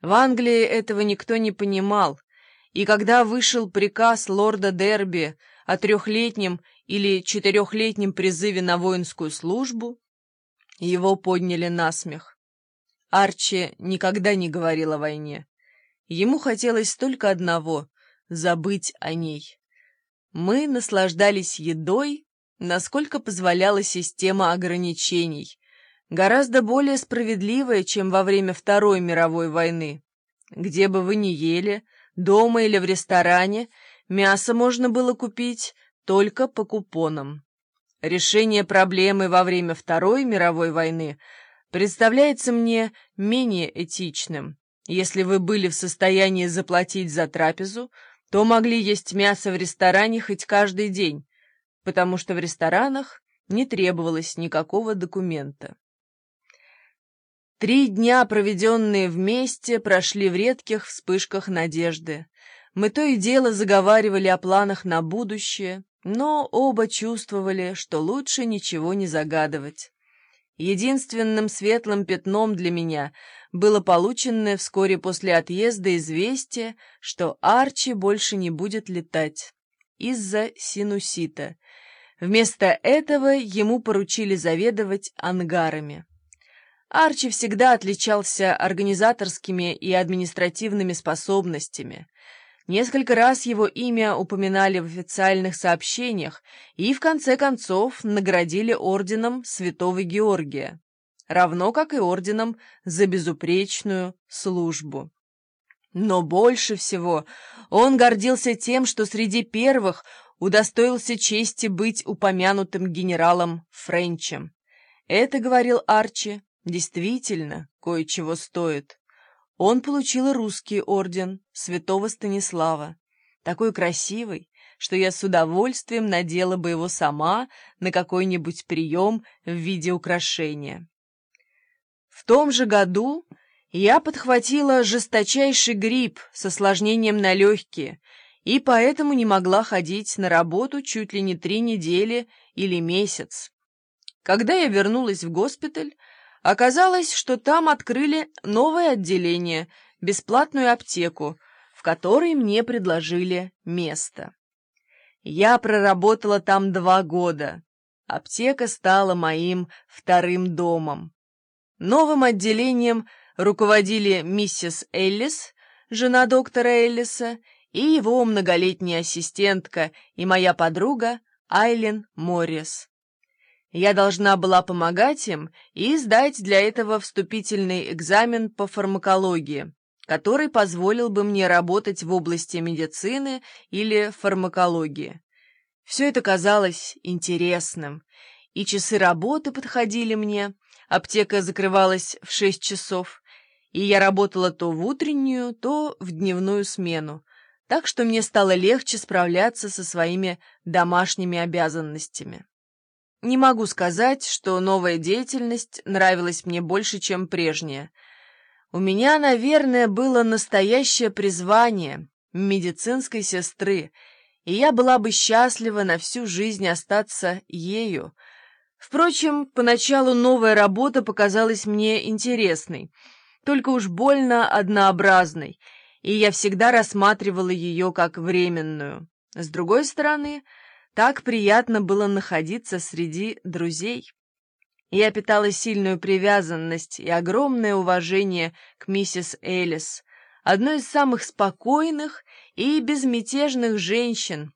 В Англии этого никто не понимал, и когда вышел приказ лорда Дерби о трехлетнем или четырехлетнем призыве на воинскую службу, его подняли на смех. Арчи никогда не говорил о войне. Ему хотелось только одного — забыть о ней. Мы наслаждались едой, насколько позволяла система ограничений, гораздо более справедливая, чем во время Второй мировой войны. Где бы вы ни ели, дома или в ресторане, мясо можно было купить только по купонам. Решение проблемы во время Второй мировой войны представляется мне менее этичным. Если вы были в состоянии заплатить за трапезу, то могли есть мясо в ресторане хоть каждый день, потому что в ресторанах не требовалось никакого документа. Три дня, проведенные вместе, прошли в редких вспышках надежды. Мы то и дело заговаривали о планах на будущее, но оба чувствовали, что лучше ничего не загадывать. Единственным светлым пятном для меня было полученное вскоре после отъезда известие, что Арчи больше не будет летать из-за синусита. Вместо этого ему поручили заведовать ангарами. Арчи всегда отличался организаторскими и административными способностями. Несколько раз его имя упоминали в официальных сообщениях и, в конце концов, наградили орденом Святого Георгия, равно как и орденом за безупречную службу. Но больше всего он гордился тем, что среди первых удостоился чести быть упомянутым генералом Френчем. Это, говорил Арчи, действительно кое-чего стоит. Он получил русский орден святого Станислава, такой красивый, что я с удовольствием надела бы его сама на какой-нибудь прием в виде украшения. В том же году я подхватила жесточайший грипп с осложнением на легкие и поэтому не могла ходить на работу чуть ли не три недели или месяц. Когда я вернулась в госпиталь, Оказалось, что там открыли новое отделение, бесплатную аптеку, в которой мне предложили место. Я проработала там два года. Аптека стала моим вторым домом. Новым отделением руководили миссис Эллис, жена доктора Эллиса, и его многолетняя ассистентка и моя подруга Айлен Моррис. Я должна была помогать им и сдать для этого вступительный экзамен по фармакологии, который позволил бы мне работать в области медицины или фармакологии. Все это казалось интересным, и часы работы подходили мне, аптека закрывалась в шесть часов, и я работала то в утреннюю, то в дневную смену, так что мне стало легче справляться со своими домашними обязанностями. Не могу сказать, что новая деятельность нравилась мне больше, чем прежняя. У меня, наверное, было настоящее призвание медицинской сестры, и я была бы счастлива на всю жизнь остаться ею. Впрочем, поначалу новая работа показалась мне интересной, только уж больно однообразной, и я всегда рассматривала ее как временную. С другой стороны, так приятно было находиться среди друзей. Я питала сильную привязанность и огромное уважение к миссис Элис, одной из самых спокойных и безмятежных женщин,